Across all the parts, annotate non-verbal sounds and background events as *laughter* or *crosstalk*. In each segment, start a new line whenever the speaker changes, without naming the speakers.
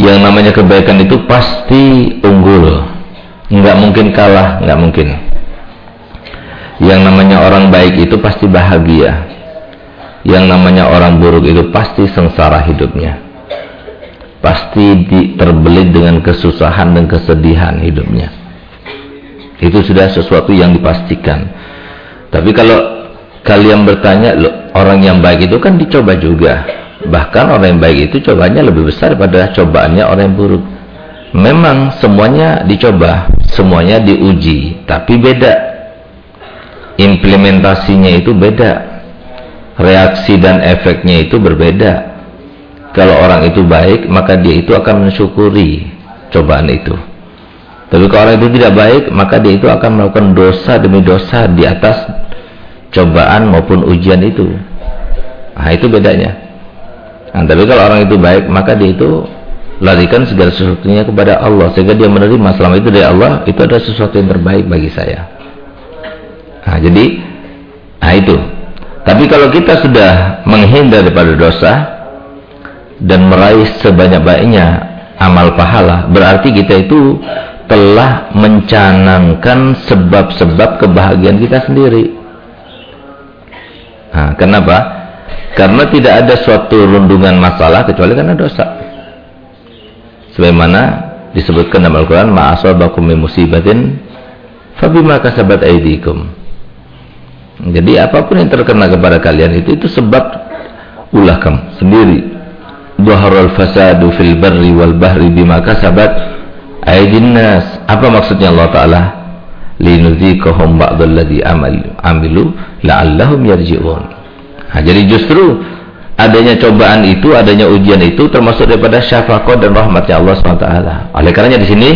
Yang namanya kebaikan itu pasti unggul. Nggak mungkin kalah, nggak mungkin. Yang namanya orang baik itu pasti bahagia. Yang namanya orang buruk itu pasti sengsara hidupnya. Pasti terbelit dengan kesusahan dan kesedihan hidupnya. Itu sudah sesuatu yang dipastikan. Tapi kalau kalian bertanya, orang yang baik itu kan dicoba juga. Bahkan orang yang baik itu cobanya lebih besar daripada cobaannya orang yang buruk. Memang semuanya dicoba, semuanya diuji, tapi beda. Implementasinya itu beda. Reaksi dan efeknya itu berbeda. Kalau orang itu baik, maka dia itu akan mensyukuri cobaan itu. Tapi kalau orang itu tidak baik, maka dia itu akan melakukan dosa demi dosa di atas cobaan maupun ujian itu. Nah, itu bedanya. Nah, tapi kalau orang itu baik, maka dia itu larikan segala sesuatunya kepada Allah sehingga dia menerima selama itu dari Allah itu adalah sesuatu yang terbaik bagi saya. Nah, jadi nah itu. Tapi kalau kita sudah menghindar daripada dosa dan meraih sebanyak-banyaknya amal pahala, berarti kita itu telah mencanangkan sebab-sebab kebahagiaan kita sendiri. Nah, kenapa? Karena tidak ada suatu rundungan masalah kecuali karena dosa. Sebagaimana disebutkan dalam Al-Quran, Ma'asabakum min musibatin fabima kasabat aidikum. Jadi apa pun yang terkena kepada kalian itu itu sebab ulah kamu sendiri. Dhaharul fasadu fil barri wal bahri bima kasabat aydin nas apa maksudnya Allah taala linudzikahum ba'dalladzi amilu la'allahum yarji'un nah, jadi justru adanya cobaan itu adanya ujian itu termasuk daripada syafaqah dan rahmatnya Allah SWT oleh karenanya di sini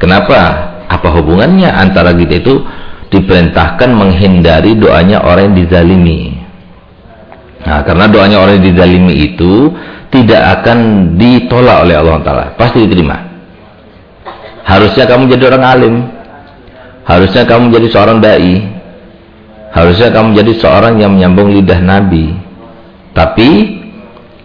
kenapa? Apa hubungannya antara kita itu diperintahkan menghindari doanya orang yang dizalimi? Nah karena doanya orang yang dizalimi itu tidak akan ditolak oleh Allah Taala. Pasti diterima. Harusnya kamu jadi orang alim. Harusnya kamu jadi seorang dai. Harusnya kamu jadi seorang yang menyambung lidah Nabi. Tapi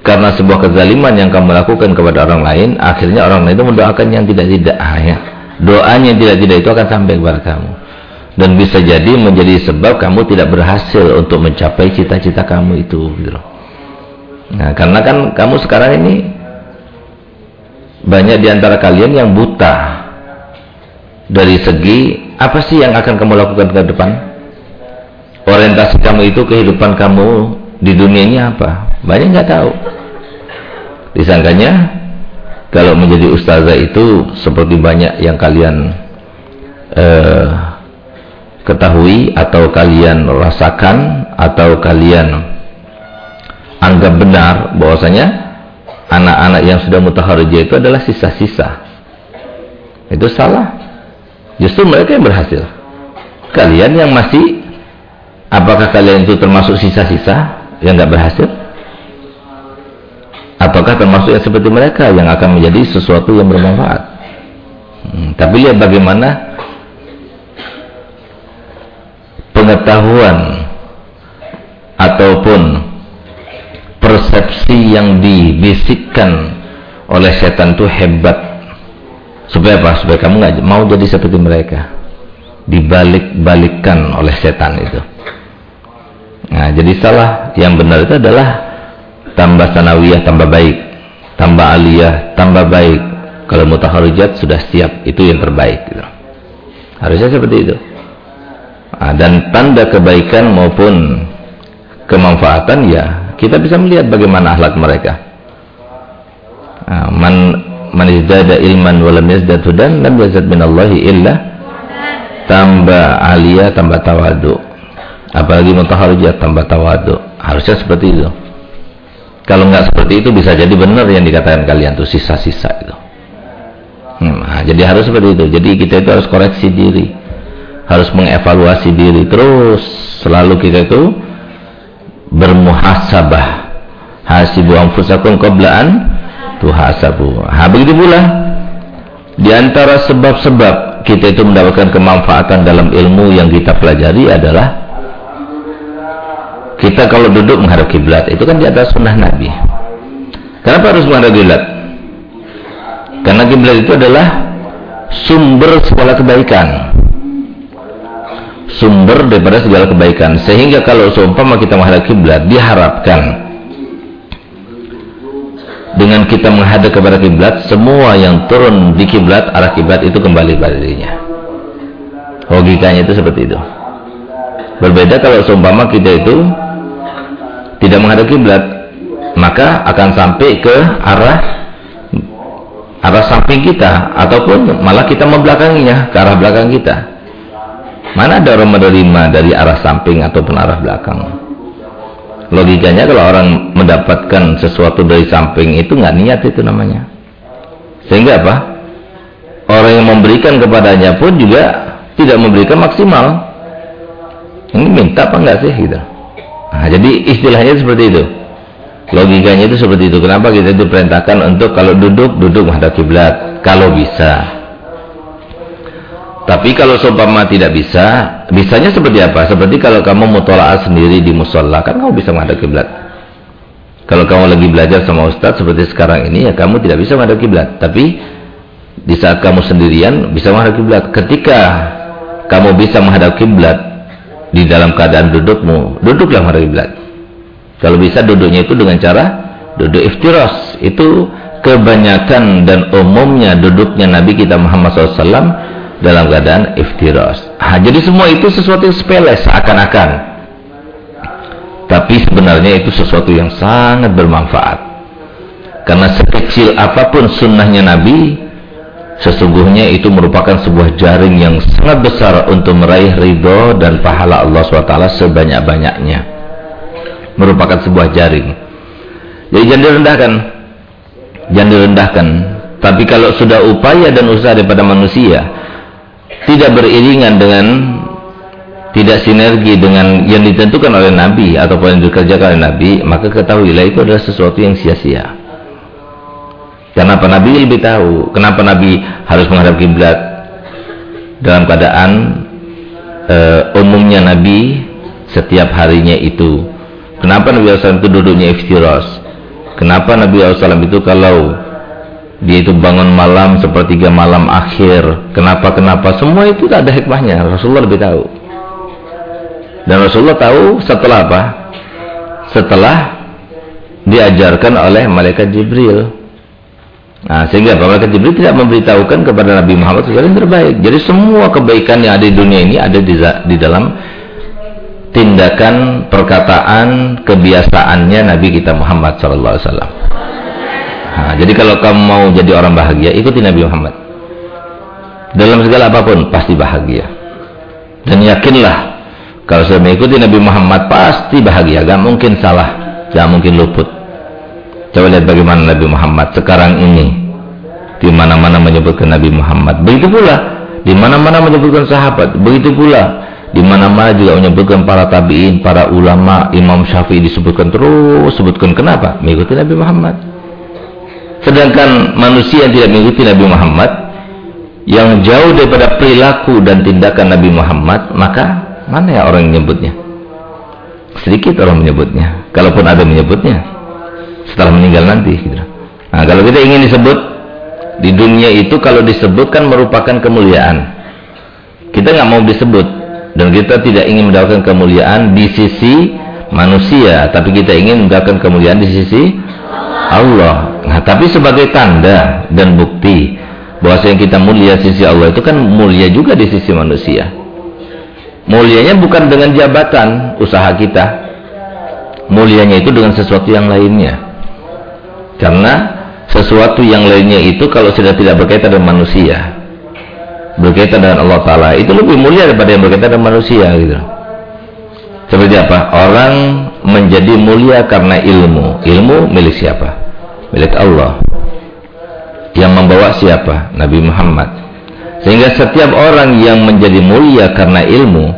karena sebuah kezaliman yang kamu lakukan kepada orang lain, akhirnya orang lain itu mendoakan yang tidak-tidak. Ah, ya. Doanya yang tidak-tidak itu akan sampai kepada kamu. Dan bisa jadi menjadi sebab kamu tidak berhasil untuk mencapai cita-cita kamu itu. Gitu Nah, karena kan kamu sekarang ini banyak di antara kalian yang buta dari segi apa sih yang akan kamu lakukan ke depan orientasi kamu itu kehidupan kamu di dunia ini apa? Banyak nggak tahu. Disangkanya kalau menjadi ustazah itu seperti banyak yang kalian eh, ketahui atau kalian rasakan atau kalian anggap benar bahwasanya anak-anak yang sudah mutaharijah itu adalah sisa-sisa. Itu salah. Justru mereka yang berhasil. Kalian yang masih, apakah kalian itu termasuk sisa-sisa yang nggak berhasil? Ataukah termasuk yang seperti mereka yang akan menjadi sesuatu yang bermanfaat? Hmm, tapi lihat bagaimana pengetahuan ataupun persepsi yang dibisikkan oleh setan itu hebat Supaya apa? Supaya kamu nggak mau jadi seperti mereka. Dibalik-balikkan oleh setan itu. Nah, jadi salah. Yang benar itu adalah tambah sanawiyah, tambah baik. Tambah aliyah, tambah baik. Kalau mutaharijat sudah siap, itu yang terbaik. Gitu. Harusnya seperti itu. Nah, dan tanda kebaikan maupun kemanfaatan ya kita bisa melihat bagaimana akhlak mereka. Nah, man man izdada ilman wa lam yazdad hudan lam yazad minallahi illa tambah alia tambah tawadu apalagi mutaharijat tambah tawadu harusnya seperti itu. Kalau nggak seperti itu bisa jadi benar yang dikatakan kalian tuh sisa-sisa itu. Hmm, nah, jadi harus seperti itu. Jadi kita itu harus koreksi diri. Harus mengevaluasi diri terus. Selalu kita itu bermuhasabah. Hasibu anfusakum qablaan tuhasabu. Ha begitu pula. Di antara sebab-sebab kita itu mendapatkan kemanfaatan dalam ilmu yang kita pelajari adalah kita kalau duduk menghadap kiblat itu kan di atas sunnah Nabi. Kenapa harus menghadap kiblat? Karena kiblat itu adalah sumber segala kebaikan. Sumber daripada segala kebaikan. Sehingga kalau seumpama kita menghadap kiblat, diharapkan dengan kita menghadap kepada kiblat, semua yang turun di kiblat arah kiblat itu kembali pada dirinya. Logikanya itu seperti itu. Berbeda kalau seumpama kita itu tidak menghadap kiblat, maka akan sampai ke arah arah samping kita ataupun malah kita membelakanginya ke arah belakang kita. Mana ada orang menerima dari arah samping ataupun arah belakang? Logikanya kalau orang mendapatkan sesuatu dari samping itu nggak niat itu namanya. Sehingga apa? Orang yang memberikan kepadanya pun juga tidak memberikan maksimal. Ini minta apa enggak sih gitu. Nah, jadi istilahnya seperti itu. Logikanya itu seperti itu. Kenapa kita diperintahkan untuk kalau duduk duduk menghadap kiblat kalau bisa. Tapi kalau seumpama tidak bisa, bisanya seperti apa? Seperti kalau kamu mutolaah sendiri di musola, kan kamu bisa menghadap kiblat. Kalau kamu lagi belajar sama ustadz seperti sekarang ini, ya kamu tidak bisa menghadap kiblat. Tapi di saat kamu sendirian bisa menghadap kiblat. Ketika kamu bisa menghadap kiblat di dalam keadaan dudukmu, duduklah menghadap kiblat. Kalau bisa duduknya itu dengan cara duduk iftiras. Itu kebanyakan dan umumnya duduknya Nabi kita Muhammad SAW dalam keadaan iftiras. Ha, jadi semua itu sesuatu yang sepele seakan-akan. Tapi sebenarnya itu sesuatu yang sangat bermanfaat. Karena sekecil apa pun sunnahnya Nabi, sesungguhnya itu merupakan sebuah jaring yang sangat besar untuk meraih ridho dan pahala Allah SWT sebanyak-banyaknya. Merupakan sebuah jaring. Jadi jangan direndahkan. Jangan direndahkan. Tapi kalau sudah upaya dan usaha daripada manusia, tidak beriringan dengan tidak sinergi dengan yang ditentukan oleh Nabi ataupun yang dikerjakan oleh Nabi, maka ketahuilah itu adalah sesuatu yang sia-sia. Kenapa Nabi lebih tahu? Kenapa Nabi harus menghadap kiblat? Dalam keadaan uh, umumnya Nabi setiap harinya itu. Kenapa Nabi SAW itu duduknya iftiras? Kenapa Nabi SAW itu kalau dia itu bangun malam sepertiga malam akhir kenapa kenapa semua itu tak ada hikmahnya Rasulullah lebih tahu dan Rasulullah tahu setelah apa setelah diajarkan oleh malaikat Jibril nah sehingga malaikat Jibril tidak memberitahukan kepada Nabi Muhammad sesuatu yang terbaik jadi semua kebaikan yang ada di dunia ini ada di, di dalam tindakan perkataan kebiasaannya Nabi kita Muhammad sallallahu alaihi wasallam Nah, jadi kalau kamu mau jadi orang bahagia, ikuti Nabi Muhammad. Dalam segala apa pun pasti bahagia. Dan yakinlah kalau sudah mengikuti Nabi Muhammad pasti bahagia, gak mungkin salah, gak mungkin luput. Coba lihat bagaimana Nabi Muhammad sekarang ini di mana-mana menyebutkan Nabi Muhammad. Begitu pula di mana-mana menyebutkan sahabat. Begitu pula di mana-mana juga menyebutkan para tabiin, para ulama, Imam Syafi'i disebutkan terus, sebutkan kenapa? Mengikuti Nabi Muhammad. Sedangkan manusia yang tidak mengikuti Nabi Muhammad yang jauh daripada perilaku dan tindakan Nabi Muhammad, maka mana ya orang yang menyebutnya? Sedikit orang menyebutnya, kalaupun ada menyebutnya setelah meninggal nanti. Gitu. Nah, kalau kita ingin disebut di dunia itu kalau disebutkan merupakan kemuliaan. Kita nggak mau disebut dan kita tidak ingin mendapatkan kemuliaan di sisi manusia, tapi kita ingin mendapatkan kemuliaan di sisi Allah. Nah, tapi sebagai tanda dan bukti bahwa yang kita mulia sisi Allah itu kan mulia juga di sisi manusia. Mulianya bukan dengan jabatan usaha kita. Mulianya itu dengan sesuatu yang lainnya. Karena sesuatu yang lainnya itu kalau sudah tidak berkaitan dengan manusia, berkaitan dengan Allah Ta'ala, itu lebih mulia daripada yang berkaitan dengan manusia gitu. Seperti apa? Orang menjadi mulia karena ilmu. Ilmu milik siapa? Milik Allah. Yang membawa siapa? Nabi Muhammad. Sehingga setiap orang yang menjadi mulia karena ilmu,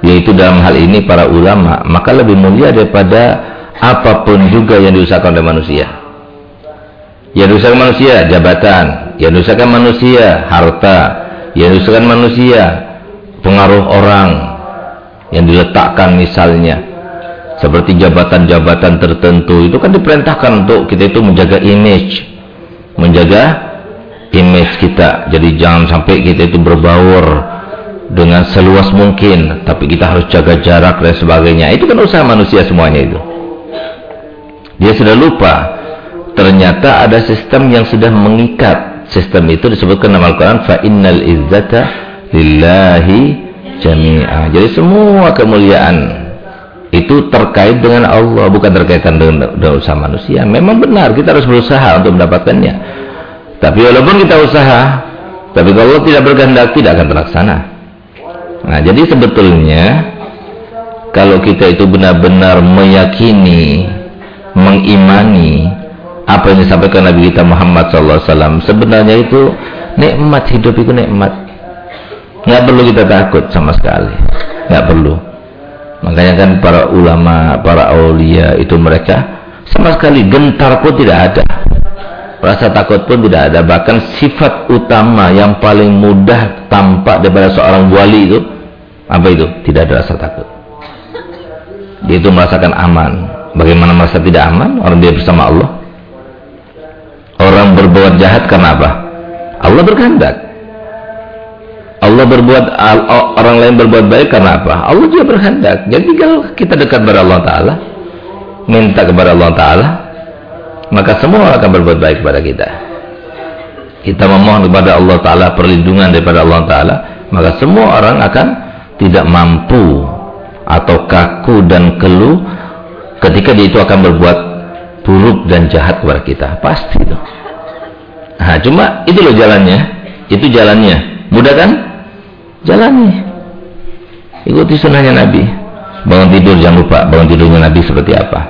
yaitu dalam hal ini para ulama, maka lebih mulia daripada apa pun juga yang diusahakan oleh manusia. Yang diusahakan manusia, jabatan. Yang diusahakan manusia, harta. Yang diusahakan manusia, pengaruh orang, yang diletakkan misalnya seperti jabatan-jabatan tertentu itu kan diperintahkan untuk kita itu menjaga image menjaga image kita. Jadi jangan sampai kita itu berbaur dengan seluas mungkin, tapi kita harus jaga jarak dan sebagainya. Itu kan usaha manusia semuanya itu. Dia sudah lupa ternyata ada sistem yang sudah mengikat. Sistem itu disebutkan dalam Al-Qur'an fa innal izzata lillahi jami'a. Jadi semua kemuliaan itu terkait dengan Allah, bukan terkaitan dengan, usaha manusia. Memang benar kita harus berusaha untuk mendapatkannya. Tapi walaupun kita usaha, tapi kalau Allah tidak berkehendak tidak akan terlaksana. Nah, jadi sebetulnya kalau kita itu benar-benar meyakini, mengimani apa yang disampaikan Nabi kita Muhammad SAW, sebenarnya itu nikmat hidup itu nikmat. Nggak perlu kita takut sama sekali, nggak perlu. Makanya kan para ulama, para aulia itu mereka sama sekali gentar pun tidak ada. Rasa takut pun tidak ada. Bahkan sifat utama yang paling mudah tampak daripada seorang wali itu apa itu? Tidak ada rasa takut. Dia itu merasakan aman. Bagaimana merasa tidak aman? Orang dia bersama Allah. Orang berbuat jahat karena apa? Allah berkehendak. Allah berbuat orang lain berbuat baik karena apa? Allah juga berkehendak. Jadi kalau kita dekat kepada Allah Taala, minta kepada Allah Taala, maka semua akan berbuat baik kepada kita. Kita memohon kepada Allah Taala perlindungan daripada Allah Taala, maka semua orang akan tidak mampu atau kaku dan keluh ketika dia itu akan berbuat buruk dan jahat kepada kita. Pasti itu. Nah, cuma itu loh jalannya. Itu jalannya. Mudah kan? Jalani. Ikuti sunnahnya Nabi. Bangun tidur jangan lupa bangun tidurnya Nabi seperti apa.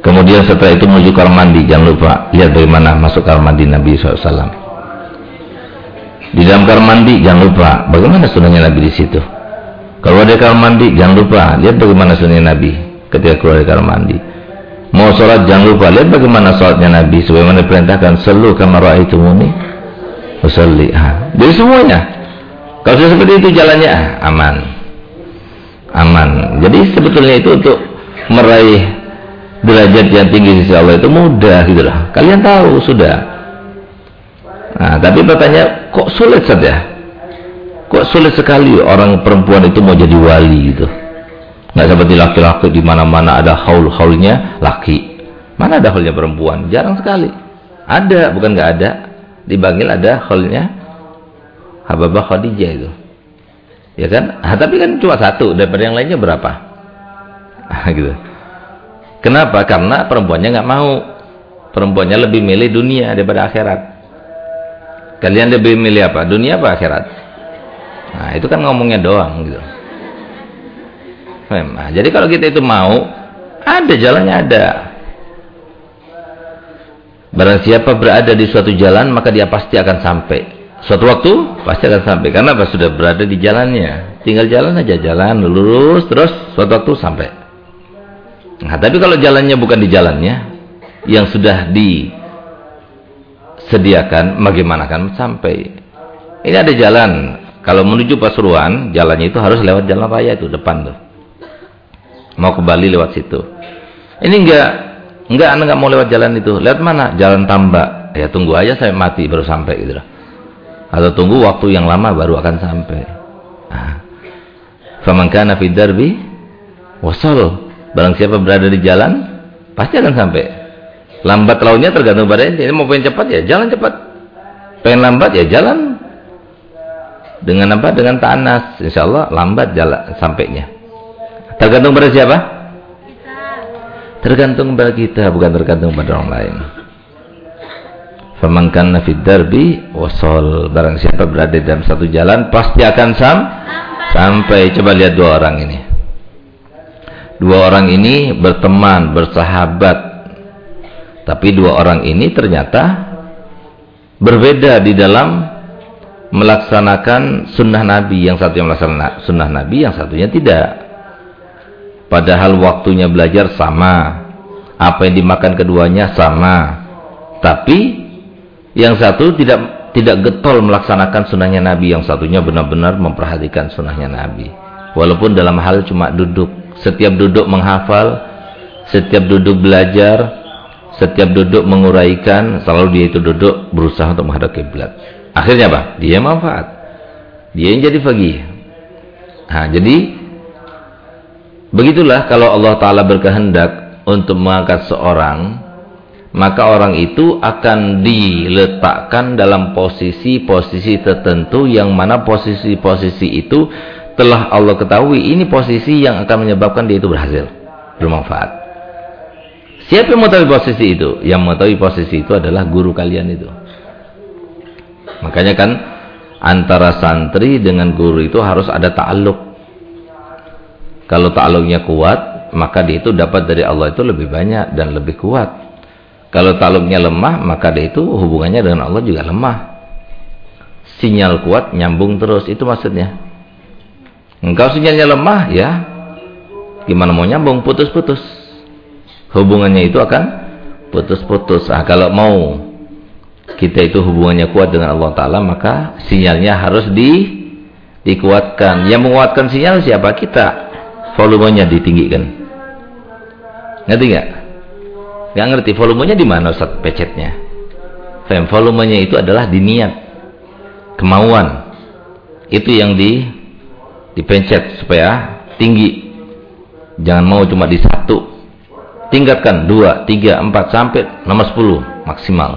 Kemudian setelah itu menuju kamar mandi jangan lupa lihat bagaimana masuk kamar mandi Nabi SAW. Di dalam kamar mandi jangan lupa bagaimana sunnahnya Nabi di situ. Kalau ada kamar mandi jangan lupa lihat bagaimana sunnahnya Nabi ketika keluar dari kamar mandi. Mau sholat jangan lupa lihat bagaimana sholatnya Nabi sebagaimana diperintahkan selu kamar itu muni usalli. Jadi semuanya kalau sudah seperti itu jalannya ah, aman. Aman. Jadi sebetulnya itu untuk meraih derajat yang tinggi di sisi Allah itu mudah gitu loh. Kalian tahu sudah. Nah, tapi bertanya kok sulit saja? Kok sulit sekali orang perempuan itu mau jadi wali gitu. Nggak seperti laki-laki di mana-mana ada haul-haulnya laki. Mana ada haulnya perempuan? Jarang sekali. Ada, bukan nggak ada. Di Bangil ada haulnya Hababah Khadijah itu. Ya kan? Nah, tapi kan cuma satu, daripada yang lainnya berapa? *laughs* gitu. Kenapa? Karena perempuannya nggak mau. Perempuannya lebih milih dunia daripada akhirat. Kalian lebih milih apa? Dunia apa akhirat? Nah, itu kan ngomongnya doang gitu. Nah, jadi kalau kita itu mau, ada jalannya ada. Barang siapa berada di suatu jalan, maka dia pasti akan sampai. Suatu waktu pasti akan sampai karena apa sudah berada di jalannya. Tinggal jalan aja jalan lurus terus suatu waktu sampai. Nah, tapi kalau jalannya bukan di jalannya yang sudah disediakan bagaimana akan sampai? Ini ada jalan. Kalau menuju Pasuruan, jalannya itu harus lewat jalan raya itu depan tuh. Mau ke Bali lewat situ. Ini enggak enggak Anda enggak mau lewat jalan itu. Lewat mana? Jalan tambak. Ya tunggu aja saya mati baru sampai gitu atau tunggu waktu yang lama baru akan sampai. Nah. Faman kana fi darbi wasal. Barang siapa berada di jalan pasti akan sampai. Lambat lautnya tergantung pada ente. Ini mau pengen cepat ya jalan cepat. Pengen lambat ya jalan dengan apa? Dengan tanas. Insya Allah lambat jalan sampainya. Tergantung pada siapa? Tergantung pada kita, bukan tergantung pada orang lain. Faman kana fid darbi wasal. Barang siapa berada dalam satu jalan pasti akan sam sampai. Coba lihat dua orang ini. Dua orang ini berteman, bersahabat. Tapi dua orang ini ternyata berbeda di dalam melaksanakan sunnah Nabi. Yang satu yang melaksanakan sunnah Nabi, yang satunya tidak. Padahal waktunya belajar sama. Apa yang dimakan keduanya sama. Tapi yang satu tidak tidak getol melaksanakan sunnahnya Nabi. Yang satunya benar-benar memperhatikan sunnahnya Nabi. Walaupun dalam hal cuma duduk. Setiap duduk menghafal. Setiap duduk belajar. Setiap duduk menguraikan, selalu dia itu duduk berusaha untuk menghadap kiblat. Akhirnya apa? Dia manfaat. Dia yang jadi fagih. Nah, jadi begitulah kalau Allah Ta'ala berkehendak untuk mengangkat seorang, maka orang itu akan diletakkan dalam posisi-posisi tertentu yang mana posisi-posisi itu telah Allah ketahui ini posisi yang akan menyebabkan dia itu berhasil, bermanfaat. Siapa yang mengetahui posisi itu? Yang mengetahui posisi itu adalah guru kalian itu. Makanya kan antara santri dengan guru itu harus ada ta'aluk. Kalau ta'aluknya kuat, maka dia itu dapat dari Allah itu lebih banyak dan lebih kuat. Kalau ta'aluknya lemah, maka dia itu hubungannya dengan Allah juga lemah. Sinyal kuat nyambung terus, itu maksudnya. Engkau sinyalnya lemah, ya gimana mau nyambung, putus-putus hubungannya itu akan putus-putus. Ah, kalau mau kita itu hubungannya kuat dengan Allah Ta'ala, maka sinyalnya harus di dikuatkan. Yang menguatkan sinyal siapa? Kita. Volumenya ditinggikan. Ngerti nggak? Nggak ngerti. Volumenya di mana Ustaz pecetnya? Fem, volumenya itu adalah di niat. Kemauan. Itu yang di dipencet supaya tinggi. Jangan mau cuma di satu tingkatkan 2, 3, 4 sampai nomor 10 maksimal.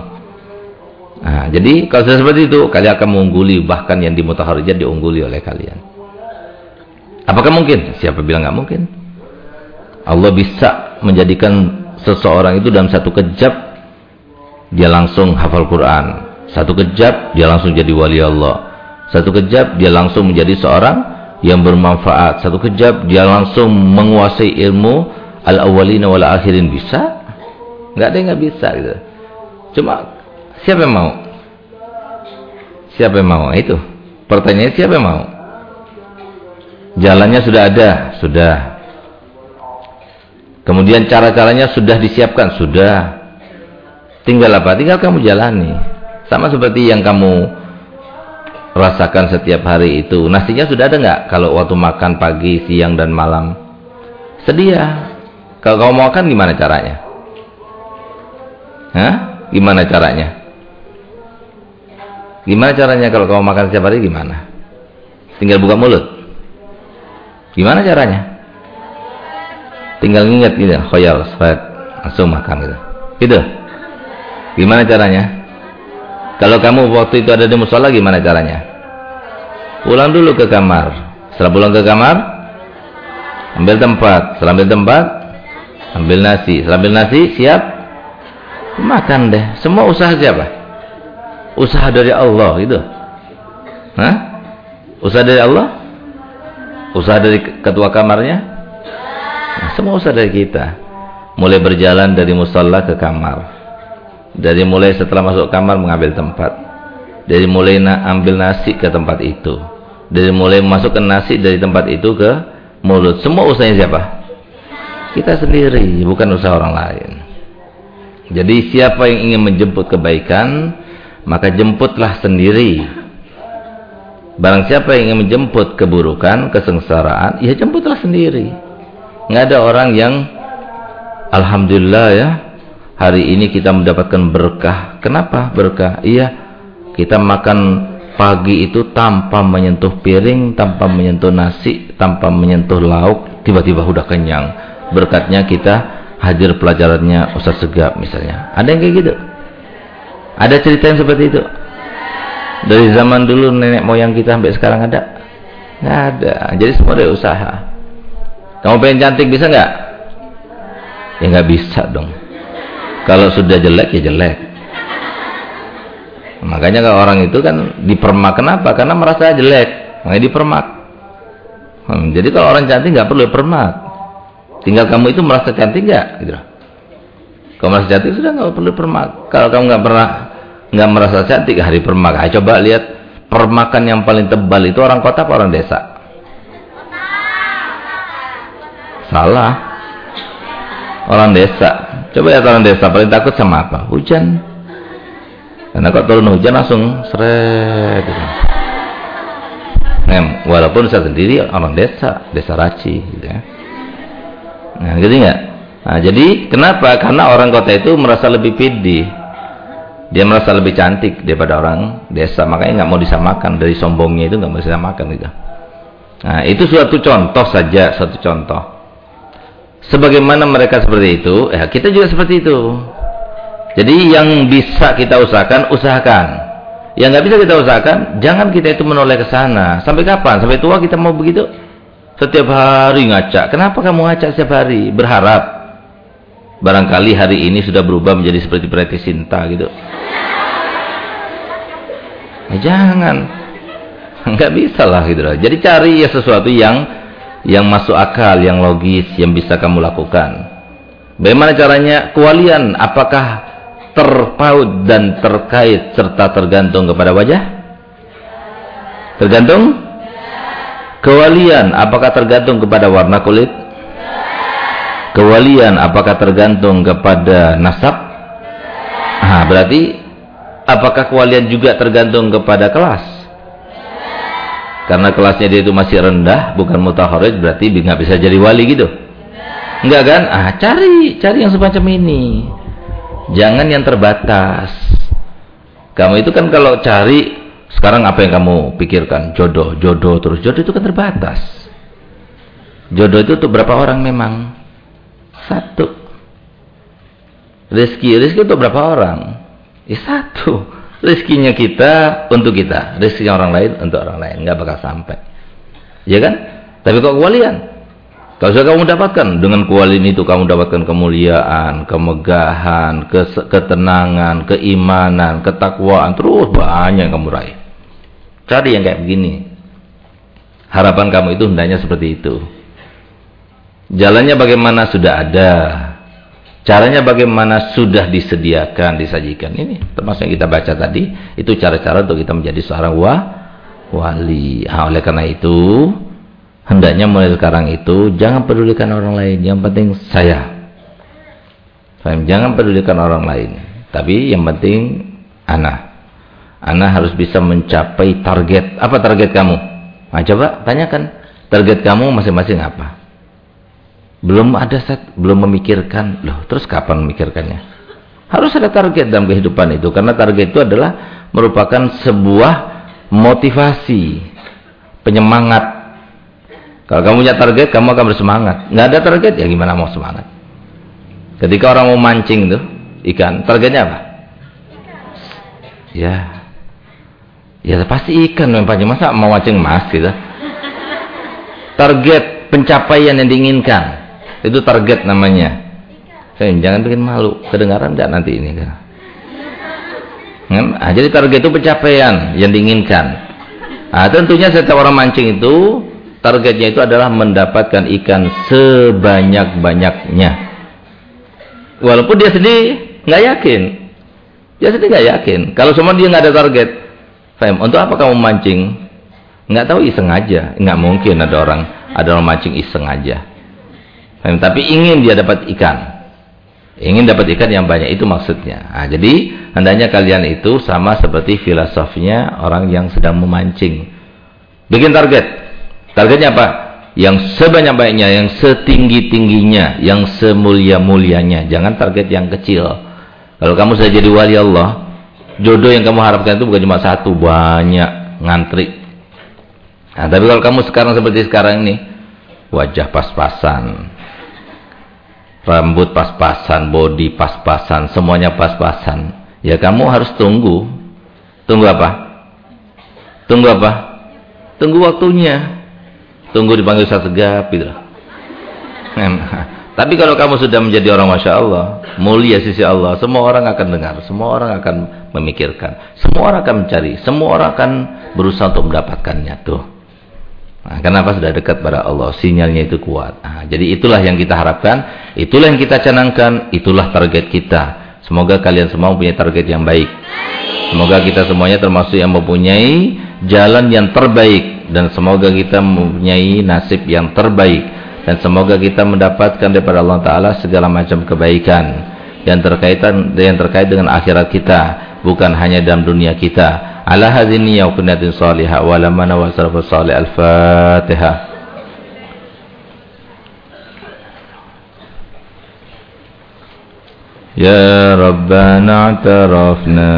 Nah, jadi kalau sudah seperti itu, kalian akan mengungguli bahkan yang di mutaharijat diungguli oleh kalian. Apakah mungkin? Siapa bilang nggak mungkin? Allah bisa menjadikan seseorang itu dalam satu kejap dia langsung hafal Quran. Satu kejap dia langsung jadi wali Allah. Satu kejap dia langsung menjadi seorang yang bermanfaat. Satu kejap dia langsung menguasai ilmu al-awwalina wal akhirin bisa? Enggak ada yang enggak bisa gitu. Cuma siapa yang mau? Siapa yang mau? Itu. Pertanyaannya siapa yang mau? Jalannya sudah ada, sudah. Kemudian cara-caranya sudah disiapkan, sudah. Tinggal apa? Tinggal kamu jalani. Sama seperti yang kamu rasakan setiap hari itu. Nasinya sudah ada nggak? Kalau waktu makan pagi, siang, dan malam. Sedia. Kalau kau mau makan gimana caranya? Hah? Gimana caranya? Gimana caranya kalau kau makan setiap hari gimana? Tinggal buka mulut. Gimana caranya? Tinggal ingat gitu, khoyal, sifat, langsung makan gitu. Gitu. Gimana caranya? Kalau kamu waktu itu ada di musola gimana caranya? Pulang dulu ke kamar. Setelah pulang ke kamar, ambil tempat. Setelah ambil tempat, ambil nasi sambil nasi siap makan deh semua usaha siapa usaha dari Allah itu Hah? usaha dari Allah usaha dari ketua kamarnya? Nah, semua usaha dari kita. Mulai berjalan dari musalla ke kamar. Dari mulai setelah masuk kamar mengambil tempat. Dari mulai na ambil nasi ke tempat itu. Dari mulai masukkan nasi dari tempat itu ke mulut. Semua usahanya siapa? Kita sendiri, bukan usaha orang lain. Jadi siapa yang ingin menjemput kebaikan, maka jemputlah sendiri. Barang siapa yang ingin menjemput keburukan, kesengsaraan, ya jemputlah sendiri. Nggak ada orang yang Alhamdulillah ya, hari ini kita mendapatkan berkah. Kenapa berkah? Iya, kita makan pagi itu tanpa menyentuh piring, tanpa menyentuh nasi, tanpa menyentuh lauk, tiba-tiba udah kenyang berkatnya kita hadir pelajarannya Ustaz Segap misalnya. Ada yang kayak gitu? Ada cerita yang seperti itu? Dari zaman dulu nenek moyang kita sampai sekarang ada? Nggak ada. Jadi semua dari usaha. Kamu pengen cantik bisa nggak? Ya nggak bisa dong. Kalau sudah jelek ya jelek. Makanya kalau orang itu kan dipermak kenapa? Karena merasa jelek. Makanya dipermak. Hmm, jadi kalau orang cantik nggak perlu dipermak. Tinggal kamu itu merasa cantik nggak? Gitu. Kalau merasa cantik sudah nggak perlu permak. Kalau kamu nggak pernah nggak merasa cantik hari permak, ayo coba lihat permakan yang paling tebal itu orang kota apa orang desa? Salah. Orang desa. Coba lihat orang desa paling takut sama apa? Hujan. Karena kok turun hujan langsung seret. Gitu. Walaupun saya sendiri orang desa, desa Raci, gitu ya. Nah, gitu? Nah, jadi kenapa? Karena orang kota itu merasa lebih pede. Dia merasa lebih cantik daripada orang desa. Makanya nggak mau disamakan dari sombongnya itu nggak mau disamakan gitu. Nah, itu suatu contoh saja, satu contoh. Sebagaimana mereka seperti itu, ya kita juga seperti itu. Jadi yang bisa kita usahakan, usahakan. Yang nggak bisa kita usahakan, jangan kita itu menoleh ke sana. Sampai kapan? Sampai tua kita mau begitu? Setiap hari ngaca. Kenapa kamu ngaca setiap hari? Berharap barangkali hari ini sudah berubah menjadi seperti Preti Sinta gitu. Nah, jangan. Enggak bisa lah gitu loh. Jadi cari ya sesuatu yang yang masuk akal, yang logis, yang bisa kamu lakukan. Bagaimana caranya? Kewalian apakah terpaut dan terkait serta tergantung kepada wajah? Tergantung? Kewalian apakah tergantung kepada warna kulit? Kewalian apakah tergantung kepada nasab? Ah, berarti apakah kewalian juga tergantung kepada kelas? Karena kelasnya dia itu masih rendah, bukan mutaharij, berarti nggak bisa jadi wali gitu. Enggak kan? Ah, cari, cari yang semacam ini. Jangan yang terbatas. Kamu itu kan kalau cari sekarang apa yang kamu pikirkan? Jodoh, jodoh terus. Jodoh itu kan terbatas. Jodoh itu untuk berapa orang memang? Satu. Rezeki, rezeki untuk berapa orang? Ya satu. Rezekinya kita untuk kita, rezekinya orang lain untuk orang lain, nggak bakal sampai. Ya kan? Tapi kok kewalian? Kalau sudah kamu dapatkan dengan kewalian itu kamu dapatkan kemuliaan, kemegahan, ketenangan, keimanan, ketakwaan, terus banyak yang kamu raih. Cari yang kayak begini. Harapan kamu itu hendaknya seperti itu. Jalannya bagaimana sudah ada. Caranya bagaimana sudah disediakan, disajikan. Ini termasuk yang kita baca tadi. Itu cara-cara untuk kita menjadi seorang wa, wali. Nah, oleh karena itu, hendaknya mulai sekarang itu, jangan pedulikan orang lain. Yang penting saya. Jangan pedulikan orang lain. Tapi yang penting, anak. Anak harus bisa mencapai target. Apa target kamu? Nah, coba tanyakan. Target kamu masing-masing apa? Belum ada set, belum memikirkan. Loh terus kapan memikirkannya? Harus ada target dalam kehidupan itu. Karena target itu adalah merupakan sebuah motivasi penyemangat. Kalau kamu punya target kamu akan bersemangat. Nggak ada target ya gimana mau semangat? Ketika orang mau mancing tuh ikan targetnya apa? Ya. Ya pasti ikan yang masa mau mancing emas gitu? Target pencapaian yang diinginkan itu target namanya. Saya jangan bikin malu. Kedengaran enggak nanti ini kan? Nah, jadi target itu pencapaian yang diinginkan. Nah, tentunya setiap orang mancing itu targetnya itu adalah mendapatkan ikan sebanyak-banyaknya. Walaupun dia sendiri nggak yakin. Dia sendiri nggak yakin. Kalau semua dia nggak ada target, Fem, untuk apa kamu mancing? Nggak tahu iseng aja. Nggak mungkin ada orang ada orang mancing iseng aja. Tapi ingin dia dapat ikan. Ingin dapat ikan yang banyak itu maksudnya. Nah, jadi hendaknya kalian itu sama seperti filosofinya orang yang sedang memancing. Bikin target. Targetnya apa? Yang sebanyak-banyaknya, yang setinggi-tingginya, yang semulia-mulianya. Jangan target yang kecil. Kalau kamu sudah jadi wali Allah, jodoh yang kamu harapkan itu bukan cuma satu, banyak ngantri. Nah, tapi kalau kamu sekarang seperti sekarang ini, wajah pas-pasan, rambut pas-pasan, body pas-pasan, semuanya pas-pasan. Ya kamu harus tunggu. Tunggu apa? Tunggu apa? Tunggu waktunya. Tunggu dipanggil satu segap gitu. *laughs* Tapi kalau kamu sudah menjadi orang Masya Allah, mulia sisi Allah, semua orang akan dengar, semua orang akan memikirkan, semua orang akan mencari, semua orang akan berusaha untuk mendapatkannya tuh. Nah, kenapa sudah dekat pada Allah? Sinyalnya itu kuat. Nah, jadi itulah yang kita harapkan, itulah yang kita canangkan, itulah target kita. Semoga kalian semua punya target yang baik. Semoga kita semuanya termasuk yang mempunyai jalan yang terbaik dan semoga kita mempunyai nasib yang terbaik dan semoga kita mendapatkan daripada Allah taala segala macam kebaikan yang terkaitan yang terkait dengan akhirat kita, bukan hanya dalam dunia kita على هذه النية وكنية صالحة ولما نوى السلف الصالح الفاتحة يا ربنا اعترفنا